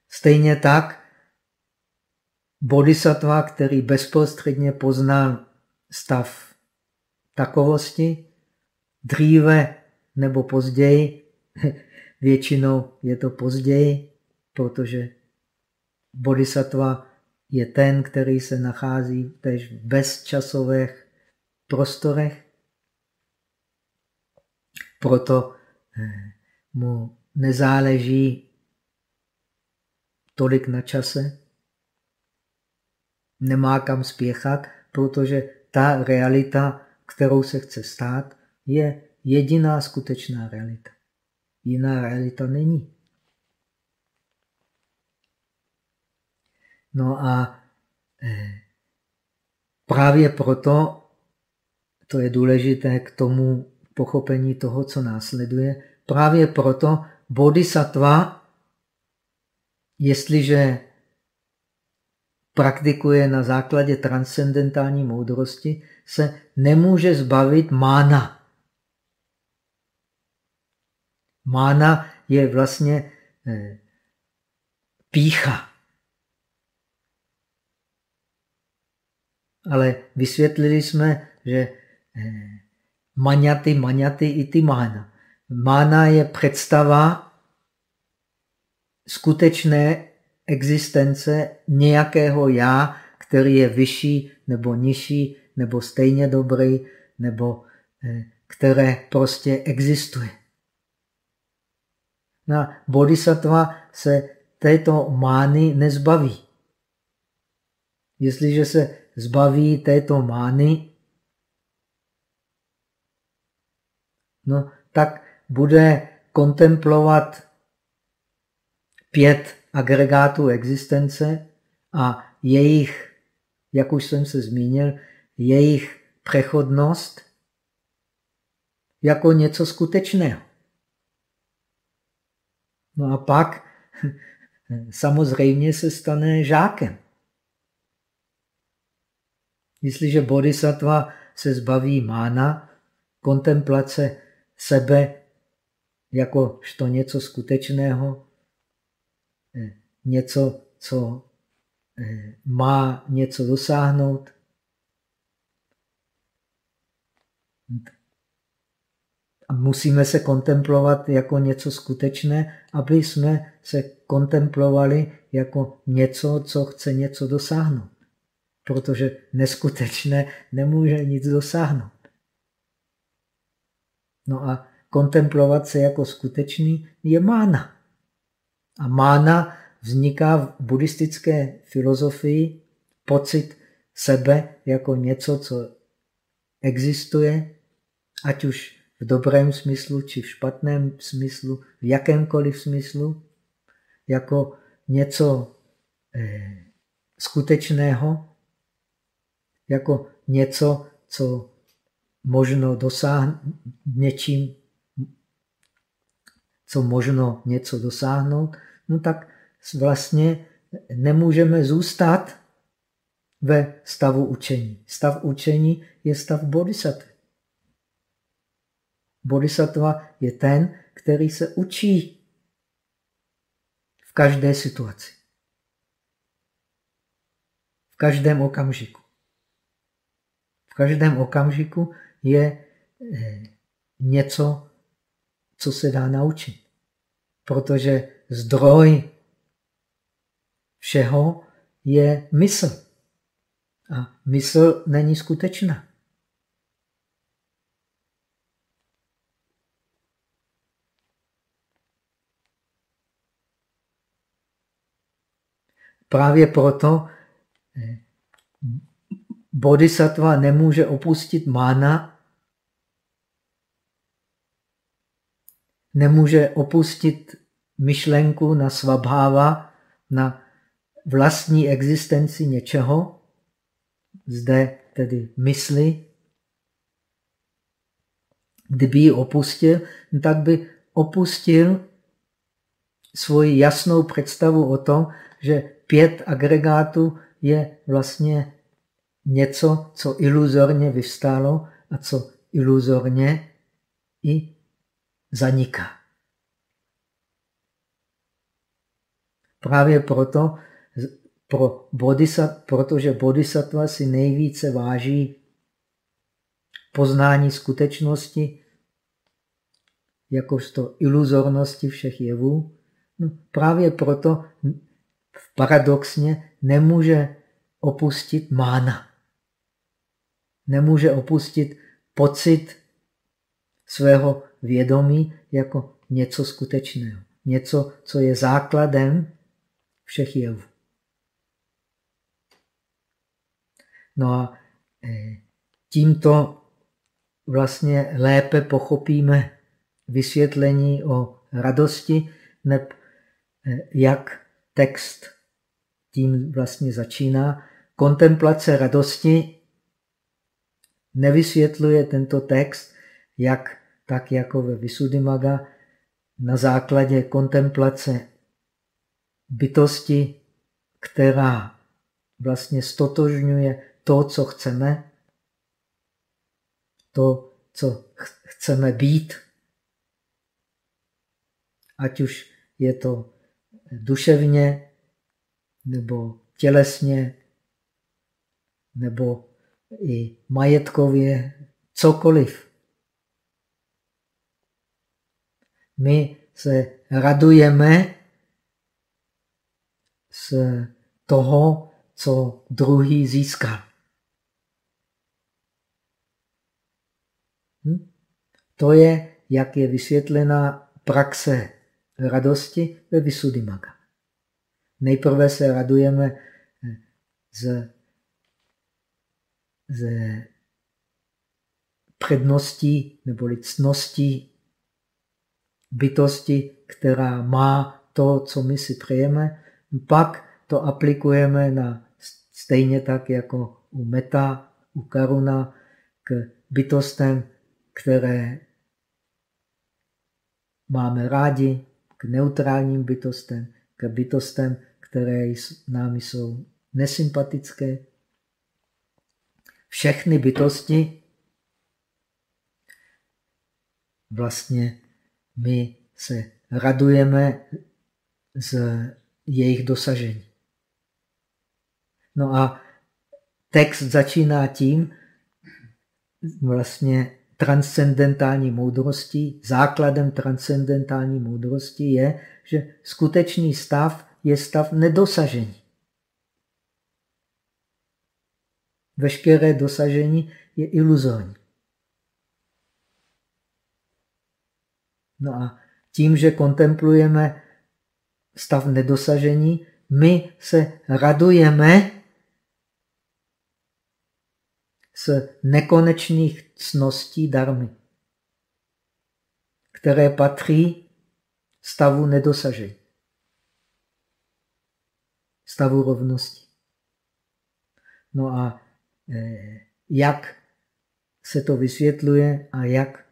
Stejně tak bodhisattva, který bezprostředně poznal stav takovosti, dříve nebo později, (laughs) většinou je to později, protože bodhisattva je ten, který se nachází tež v bezčasových prostorech, proto eh, mu nezáleží tolik na čase, nemá kam spěchat, protože ta realita, kterou se chce stát, je jediná skutečná realita. Jiná realita není. No a eh, právě proto to je důležité k tomu pochopení toho, co následuje. Právě proto bodhisattva, jestliže praktikuje na základě transcendentální moudrosti, se nemůže zbavit mána. Mána je vlastně eh, pícha. Ale vysvětlili jsme, že eh, maňaty, maňaty i ty mána. Mána je představa skutečné existence nějakého já, který je vyšší nebo nižší, nebo stejně dobrý, nebo eh, které prostě existuje. Na bodhisattva se této mány nezbaví. Jestliže se zbaví této mány, no, tak bude kontemplovat pět agregátů existence a jejich, jak už jsem se zmínil, jejich přechodnost jako něco skutečného. No a pak (laughs) samozřejmě se stane žákem. Jestliže bodhisattva se zbaví mána, kontemplace sebe jakožto něco skutečného, eh, něco, co eh, má něco dosáhnout, a musíme se kontemplovat jako něco skutečné, aby jsme se kontemplovali jako něco, co chce něco dosáhnout. Protože neskutečné nemůže nic dosáhnout. No a kontemplovat se jako skutečný je mána. A mána vzniká v buddhistické filozofii pocit sebe jako něco, co existuje, ať už v dobrém smyslu či v špatném smyslu, v jakémkoliv smyslu, jako něco eh, skutečného, jako něco, co možno dosáhnout něčím, co možno něco dosáhnout, no tak vlastně nemůžeme zůstat ve stavu učení. Stav učení je stav bodhisattva. Bodhisattva je ten, který se učí v každé situaci. V každém okamžiku. V každém okamžiku je eh, něco, co se dá naučit. Protože zdroj všeho je mysl. A mysl není skutečná. Právě proto eh, bodhisattva nemůže opustit mána, nemůže opustit myšlenku na svabháva, na vlastní existenci něčeho, zde tedy mysli. Kdyby ji opustil, tak by opustil svoji jasnou představu o tom, že pět agregátů je vlastně něco, co iluzorně vystalo a co iluzorně i zaniká. Právě proto, pro bodhisat, protože bodhisattva si nejvíce váží poznání skutečnosti, jakožto iluzornosti všech jevů, no právě proto paradoxně nemůže opustit mána. Nemůže opustit pocit svého vědomí jako něco skutečného. Něco, co je základem všech jevů. No a e, tímto vlastně lépe pochopíme vysvětlení o radosti, neb e, jak text tím vlastně začíná. Kontemplace radosti nevysvětluje tento text, jak tak jako ve Visuddhimaga, na základě kontemplace bytosti, která vlastně stotožňuje to, co chceme, to, co chceme být, ať už je to duševně, nebo tělesně, nebo i majetkově, cokoliv. My se radujeme z toho, co druhý získal. Hm? To je, jak je vysvětlena praxe radosti ve Visuddhimagga. Nejprve se radujeme z, z předností nebo cností bytosti, která má to, co my si přejeme, pak to aplikujeme na stejně tak jako u meta, u karuna, k bytostem, které máme rádi, k neutrálním bytostem, k bytostem, které nám jsou nesympatické. Všechny bytosti vlastně my se radujeme z jejich dosažení. No a text začíná tím, vlastně transcendentální moudrosti, základem transcendentální moudrosti je, že skutečný stav je stav nedosažení. Veškeré dosažení je iluzorní. No a tím, že kontemplujeme stav nedosažení, my se radujeme z nekonečných cností darmy, které patří stavu nedosažení, stavu rovnosti. No a jak se to vysvětluje a jak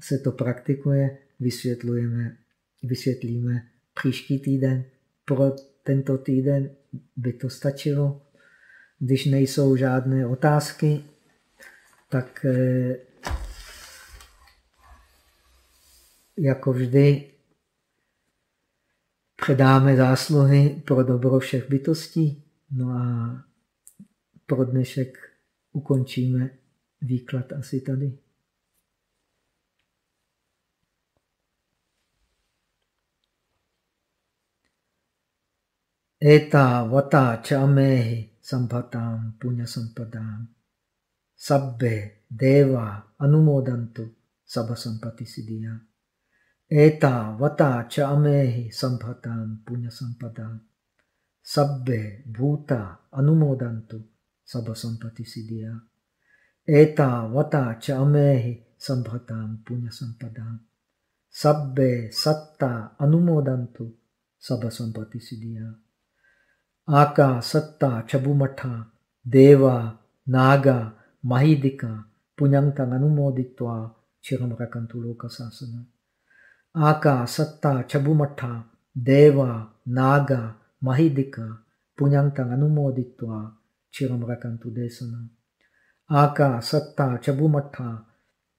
se to praktikuje, vysvětlujeme, vysvětlíme příští týden. Pro tento týden by to stačilo. Když nejsou žádné otázky, tak eh, jako vždy předáme zásluhy pro dobro všech bytostí. No a pro dnešek ukončíme výklad asi tady. Eta vata chamehi sampatam punya sampadam sabbe deva anumodantu sabha sampati siddhya. Eta vata chamehi sampatam punya sampadam sabbe bhuta anumodantu sabha sampati siddhya. Eta vata chamehi sampatam punya sampadam sabbe satta anumodantu sabha sampati siddhya. Aka, Satta, Chabumatha, Deva, Naga, Mahidika, Punyantang Anumoditva, Chiramrakantu Lokasasana. Aka, Satta, Chabumatha, Deva, Naga, Mahidika, Punyantang Anumoditva, Chiramrakantu Desana. Aka, Satta, Chabumatha,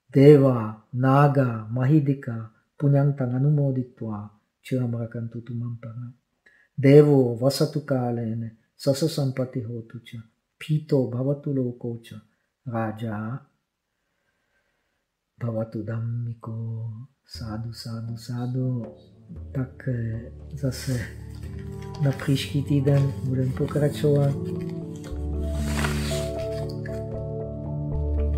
Deva, Naga, Mahidika, Punyantang Anumoditva, Chiramrakantu Tumampara. Devo vasatu kalene sasa sampati hotucha pito bhavatu lokocha raja bhavatu dhammiko sádu, sádu, sádu. Tak zase na příští týden budeme pokračovat.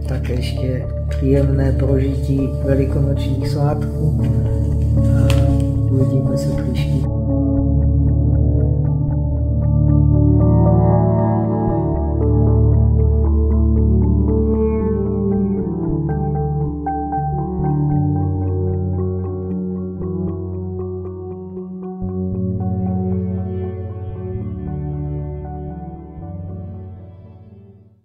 Tak ještě příjemné prožití velikonočních svátků. Uvidíme se příští